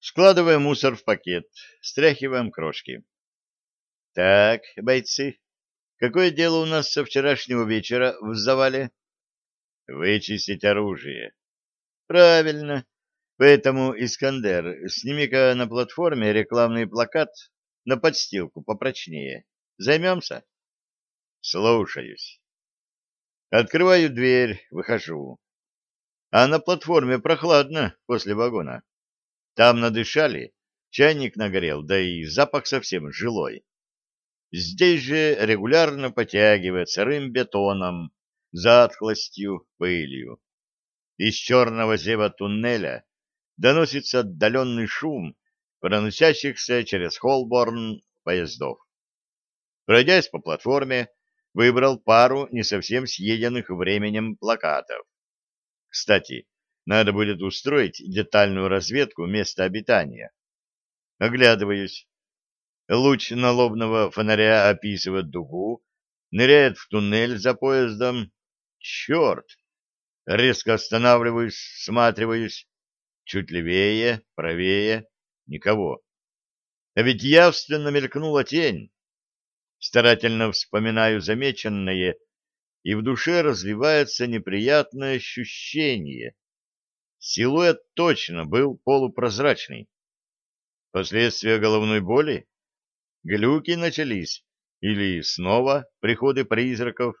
Складываем мусор в пакет, стряхиваем крошки. Так, бойцы, какое дело у нас со вчерашнего вечера в завале? Вычистить оружие. Правильно. Поэтому, Искандер, сними-ка на платформе рекламный плакат на подстилку попрочнее. Займемся? Слушаюсь. Открываю дверь, выхожу. А на платформе прохладно после вагона. Там надышали, чайник нагорел, да и запах совсем жилой. Здесь же регулярно потягивает сырым бетоном, затхлостью, пылью. Из черного зева туннеля доносится отдаленный шум проносящихся через Холборн поездов. Пройдясь по платформе, выбрал пару не совсем съеденных временем плакатов. Кстати, надо будет устроить детальную разведку места обитания. Оглядываюсь. Луч налобного фонаря описывает дугу, ныряет в туннель за поездом. Черт! Резко останавливаюсь, всматриваюсь. Чуть левее, правее. Никого. А ведь явственно мелькнула тень. Старательно вспоминаю замеченное, и в душе развивается неприятное ощущение, Силуэт точно был полупрозрачный. Последствия головной боли? Глюки начались? Или снова приходы призраков?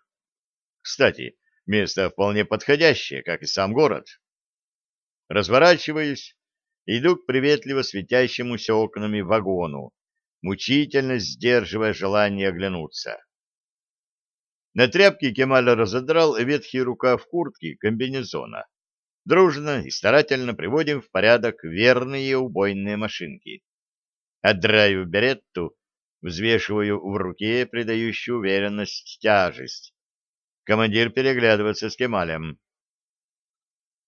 Кстати, место вполне подходящее, как и сам город. Разворачиваюсь, иду к приветливо светящемуся окнами вагону, мучительно сдерживая желание оглянуться. На тряпке Кемаль разодрал ветхий рукав куртки комбинезона дружно и старательно приводим в порядок верные убойные машинки. Отдраю беретту, взвешиваю в руке придающую уверенность тяжесть. Командир переглядывается с Кемалем.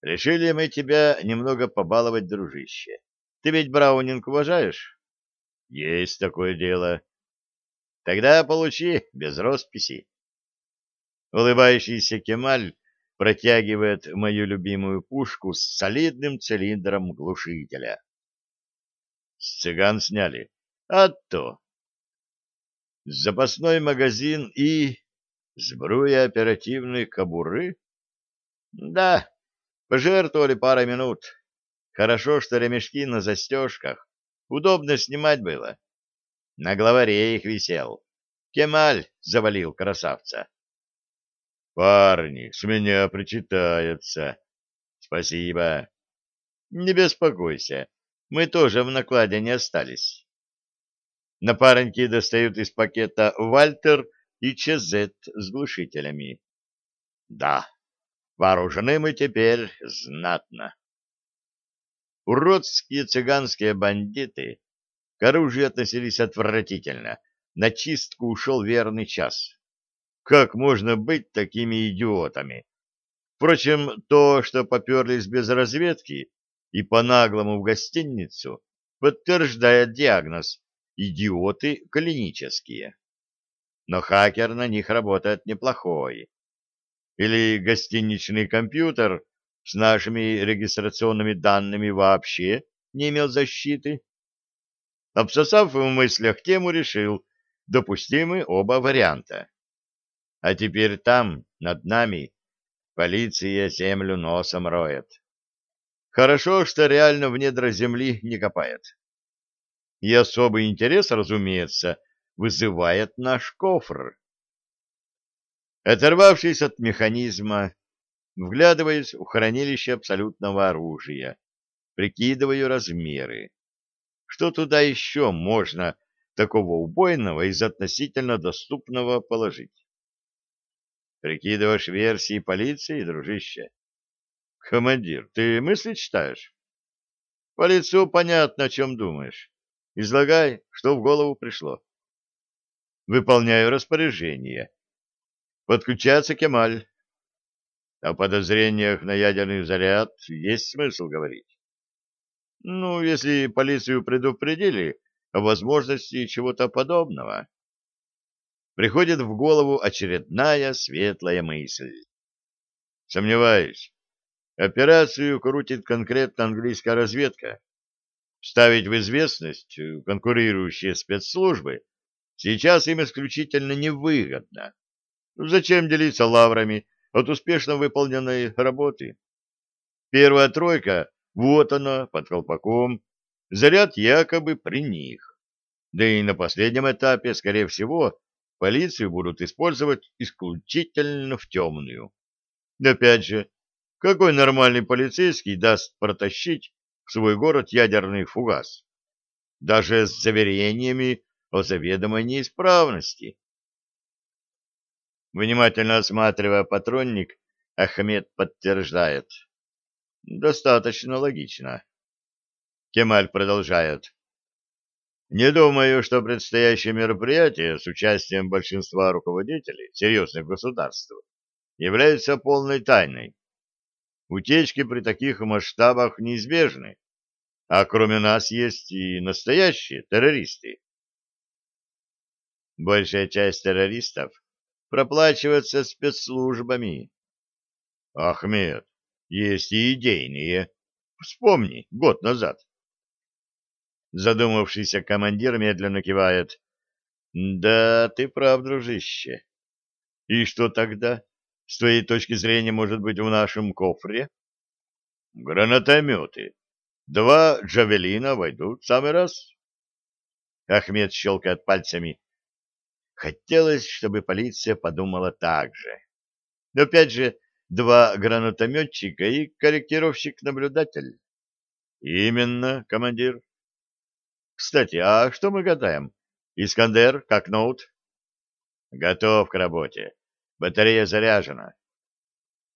Решили мы тебя немного побаловать, дружище. Ты ведь Браунинг уважаешь? Есть такое дело. Тогда получи без росписи. Улыбающийся Кемаль протягивает мою любимую пушку с солидным цилиндром глушителя. С цыган сняли. А то. Запасной магазин и... Сбруя оперативной кобуры? Да, пожертвовали пару минут. Хорошо, что ремешки на застежках. Удобно снимать было. На главаре их висел. Кемаль завалил красавца. Парни, с меня причитается. Спасибо. Не беспокойся, мы тоже в накладе не остались. Напарники достают из пакета Вальтер и ЧЗ с глушителями. Да, вооружены мы теперь знатно. Уродские цыганские бандиты к оружию относились отвратительно. На чистку ушел верный час. Как можно быть такими идиотами? Впрочем, то, что поперлись без разведки и по-наглому в гостиницу, подтверждает диагноз «идиоты клинические». Но хакер на них работает неплохой. Или гостиничный компьютер с нашими регистрационными данными вообще не имел защиты? Обсосав в мыслях тему, решил, допустимы оба варианта. А теперь там, над нами, полиция землю носом роет. Хорошо, что реально в недра земли не копает. И особый интерес, разумеется, вызывает наш кофр. Оторвавшись от механизма, вглядываясь в хранилище абсолютного оружия, прикидываю размеры. Что туда еще можно такого убойного из относительно доступного положить? Прикидываешь версии полиции, дружище? Командир, ты мысли читаешь? По лицу понятно, о чем думаешь. Излагай, что в голову пришло. Выполняю распоряжение. Подключаться Кемаль. О подозрениях на ядерный заряд есть смысл говорить. Ну, если полицию предупредили о возможности чего-то подобного приходит в голову очередная светлая мысль. Сомневаюсь. Операцию крутит конкретно английская разведка. Ставить в известность конкурирующие спецслужбы сейчас им исключительно невыгодно. Зачем делиться лаврами от успешно выполненной работы? Первая тройка, вот она, под колпаком, заряд якобы при них. Да и на последнем этапе, скорее всего, полицию будут использовать исключительно в темную. Опять же, какой нормальный полицейский даст протащить в свой город ядерный фугас? Даже с заверениями о заведомой неисправности. Внимательно осматривая патронник, Ахмед подтверждает. Достаточно логично. Кемаль продолжает. Не думаю, что предстоящее мероприятие с участием большинства руководителей серьезных государств является полной тайной. Утечки при таких масштабах неизбежны, а кроме нас есть и настоящие террористы. Большая часть террористов проплачивается спецслужбами. Ахмед, есть и идейные. Вспомни, год назад. Задумавшийся командир медленно кивает. Да, ты прав, дружище. И что тогда, с твоей точки зрения, может быть в нашем кофре? Гранатометы. Два джавелина войдут в самый раз. Ахмед щелкает пальцами. Хотелось, чтобы полиция подумала так же. Но опять же, два гранатометчика и корректировщик-наблюдатель. Именно, командир. Кстати, а что мы гадаем? Искандер, как ноут? Готов к работе. Батарея заряжена.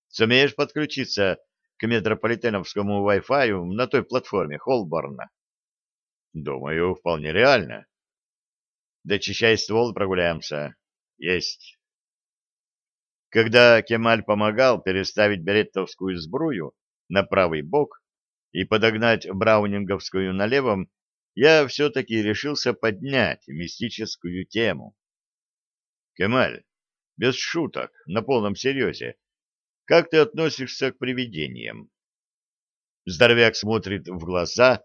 Сумеешь подключиться к метрополитеновскому Wi-Fi на той платформе Холборна? Думаю, вполне реально. Дочищай ствол, прогуляемся. Есть. Когда Кемаль помогал переставить береттовскую сбрую на правый бок и подогнать браунинговскую на левом, я все-таки решился поднять мистическую тему. Кемаль, без шуток, на полном серьезе, как ты относишься к привидениям? Здоровяк смотрит в глаза,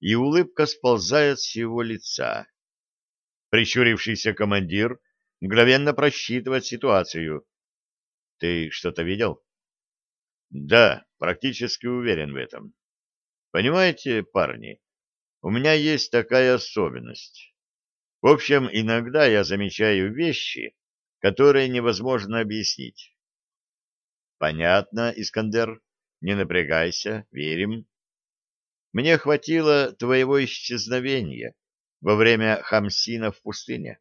и улыбка сползает с его лица. Прищурившийся командир мгновенно просчитывает ситуацию. Ты что-то видел? Да, практически уверен в этом. Понимаете, парни, у меня есть такая особенность. В общем, иногда я замечаю вещи, которые невозможно объяснить. Понятно, Искандер, не напрягайся, верим. Мне хватило твоего исчезновения во время Хамсина в пустыне.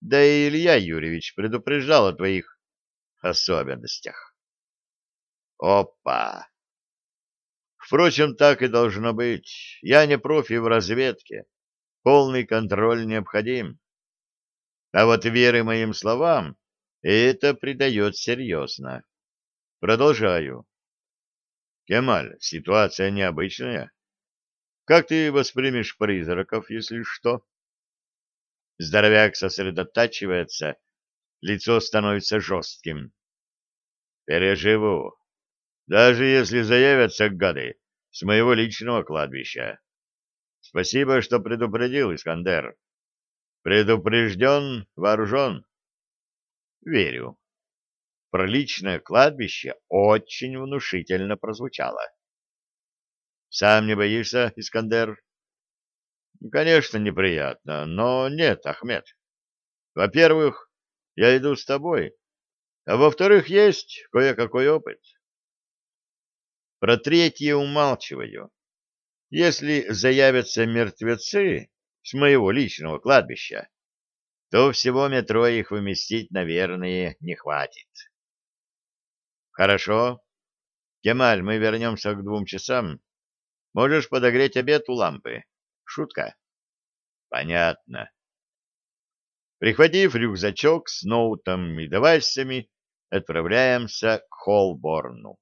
Да и Илья Юрьевич предупреждал о твоих особенностях. Опа! Впрочем, так и должно быть. Я не профи в разведке. Полный контроль необходим. А вот веры моим словам это придает серьезно. Продолжаю. Кемаль, ситуация необычная. Как ты воспримешь призраков, если что? Здоровяк сосредотачивается лицо становится жестким. Переживу. Даже если заявятся гады с моего личного кладбища. Спасибо, что предупредил, Искандер. Предупрежден, вооружен. Верю. Про личное кладбище очень внушительно прозвучало. Сам не боишься, Искандер? Конечно, неприятно, но нет, Ахмед. Во-первых, я иду с тобой. А во-вторых, есть кое-какой опыт. Про третье умалчиваю. Если заявятся мертвецы с моего личного кладбища, то всего метро их выместить, наверное, не хватит. Хорошо. Кемаль, мы вернемся к двум часам. Можешь подогреть обед у лампы. Шутка. Понятно. Прихватив рюкзачок с ноутом и девайсами, отправляемся к Холборну.